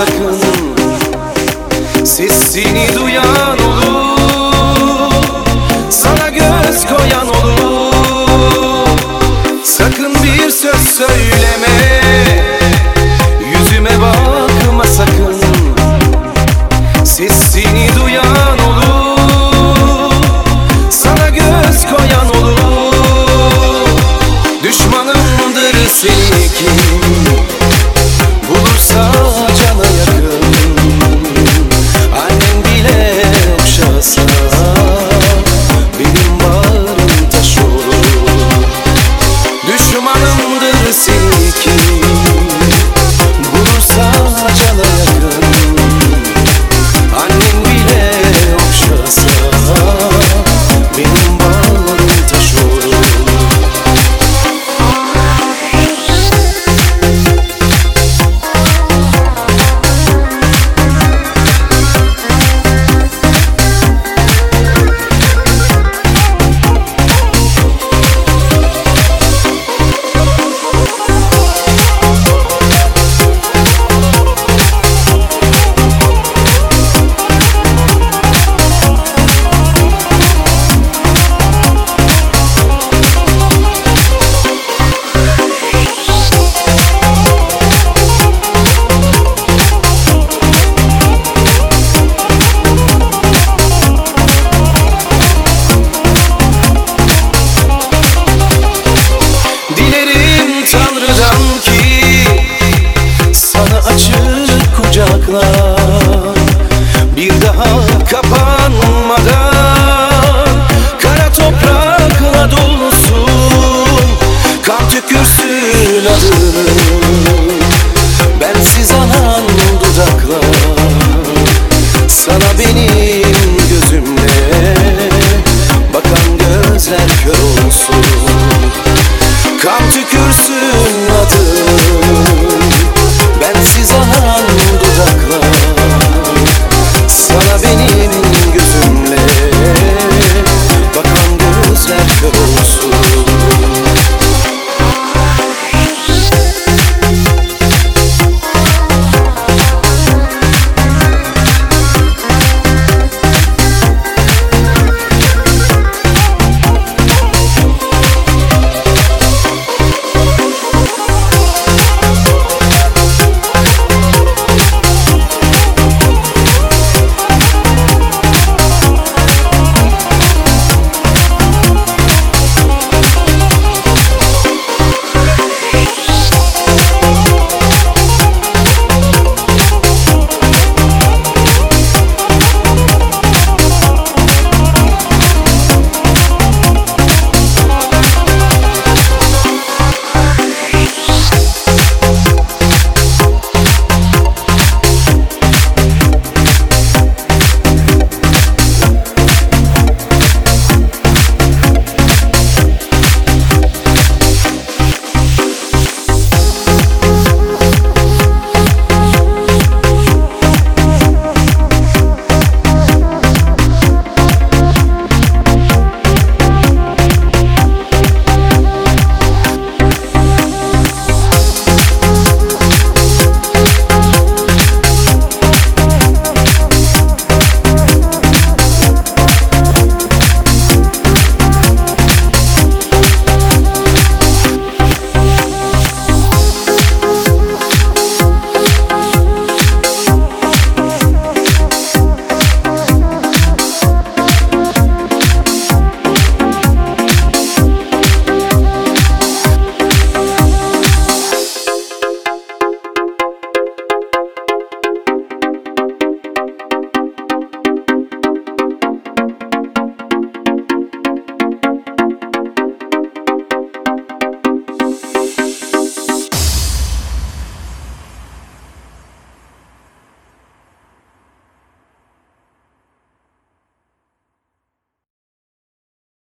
sakın Sesini duyan olur Sana göz koyan olur. Sakın bir söz söyleme Yüzüme bakma sakın. Sesini duyan olur Sana göz koyan olur. Düşmanımdır seni kim? Kapanmadan Kara toprakla dolsun Kan tükürsün adını. Bensiz anan dudaklar Sana benim gözümle Bakan gözler kör olsun. Kan tükürsün adım